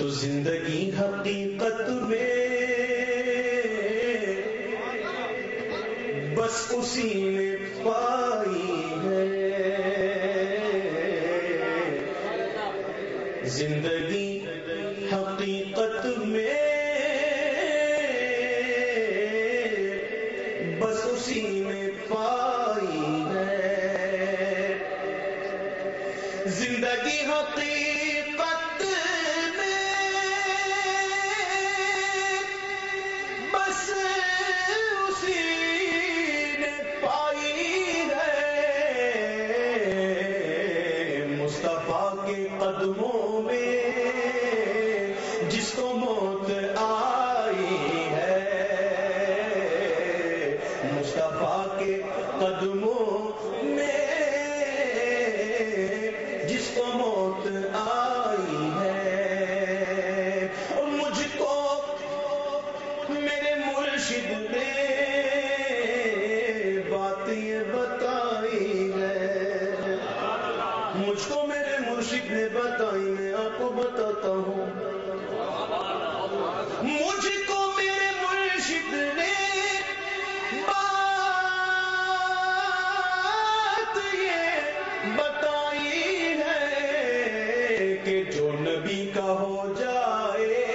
تو زندگی حقیقت میں بس اسی نے پائی ہے۔ زندگی حقیقت میں بس اسی میں پائی ہے۔ زندگی حقیقت قدموں میں جس کو موت آئی ہے۔ مصطفیٰ کے قدموں میں جس کو موت آئی مرشد نے بتائی، میں آپ کو بتاتا ہوں۔ مجھ کو میرے مرشد نے بات یہ بتائی ہے کہ جو نبی کا ہو جائے،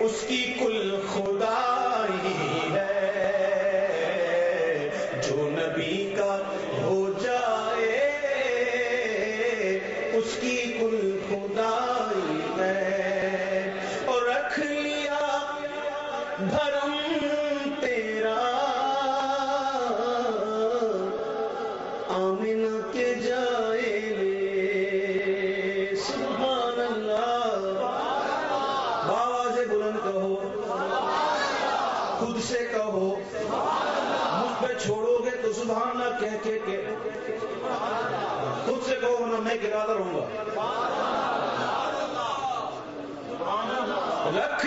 اس کی کل خدائی ہے۔ دھرم تیرا۔ آمینہ کے جائے لے۔ سبحان اللہ۔ بابا بلند کہو۔ خود سے کہو۔ مجھ پہ چھوڑو گے تو سبحان اللہ کہہ کے کہ۔ خود سے کہو ورنہ میں گرا رہوں گا۔ رکھ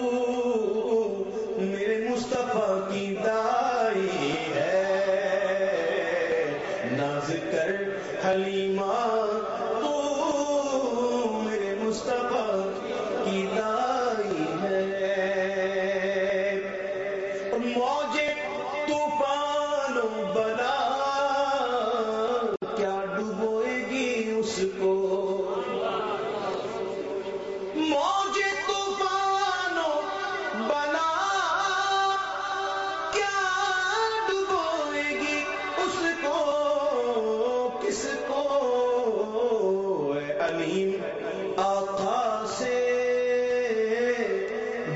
ناز کر حلیمہ تو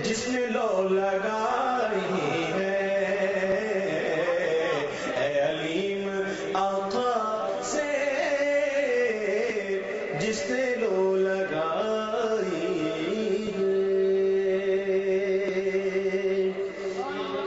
جس نے لو لگائی ہے۔ اے علیم آقا سے جس نے لو لگائی